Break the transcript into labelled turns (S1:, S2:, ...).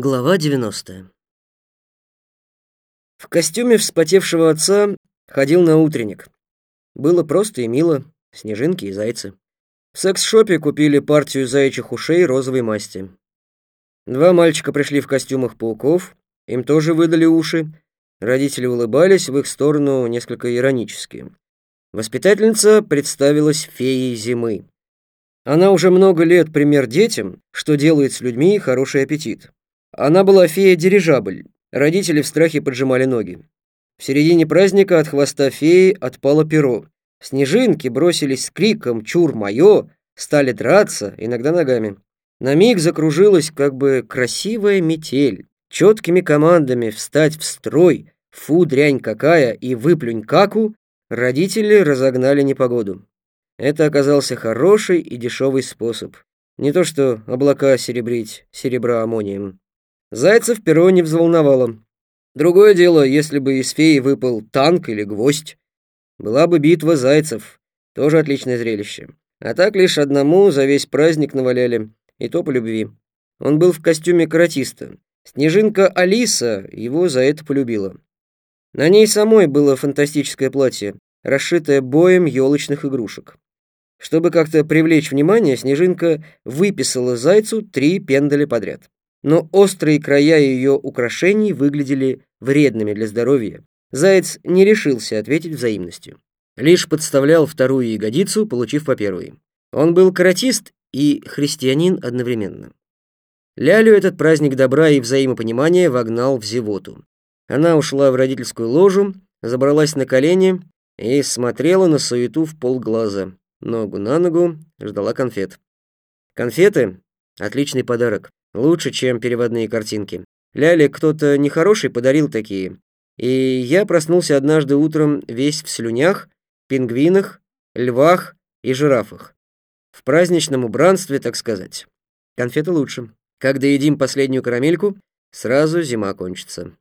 S1: Глава 90. В костюме вспотевшего отца ходил на утренник. Было просто и мило, снежинки и зайцы. В секс-шопе купили партию заячьих ушей розовой масти. Два мальчика пришли в костюмах пауков, им тоже выдали уши. Родители улыбались в их сторону несколько иронически. Воспитательница представилась феей зимы. Она уже много лет пример детям, что делает с людьми хороший аппетит. Она была фея-дирижабль. Родители в страхе поджимали ноги. В середине праздника от хвоста феи отпало перо. Снежинки бросились с криком «Чур моё!», стали драться, иногда ногами. На миг закружилась как бы красивая метель. Четкими командами «Встать в строй!», «Фу, дрянь какая!» и «Выплюнь каку!» родители разогнали непогоду. Это оказался хороший и дешевый способ. Не то что облака серебрить серебра аммонием. Зайцев перо не взволновало. Другое дело, если бы из феи выпал танк или гвоздь. Была бы битва зайцев, тоже отличное зрелище. А так лишь одному за весь праздник наваляли, и то по любви. Он был в костюме каратиста. Снежинка Алиса его за это полюбила. На ней самой было фантастическое платье, расшитое боем елочных игрушек. Чтобы как-то привлечь внимание, Снежинка выписала зайцу три пендаля подряд но острые края ее украшений выглядели вредными для здоровья. Заяц не решился ответить взаимностью. Лишь подставлял вторую ягодицу, получив по первой. Он был каратист и христианин одновременно. Лялю этот праздник добра и взаимопонимания вогнал в зевоту. Она ушла в родительскую ложу, забралась на колени и смотрела на суету в полглаза. Ногу на ногу ждала конфет. Конфеты — отличный подарок. Лучше, чем переводные картинки. Ляле кто-то нехороший подарил такие. И я проснулся однажды утром весь в слюнях, пингвинах, львах и жирафах. В праздничном убранстве, так сказать. Конфеты лучше. Когда едим последнюю карамельку, сразу зима кончится.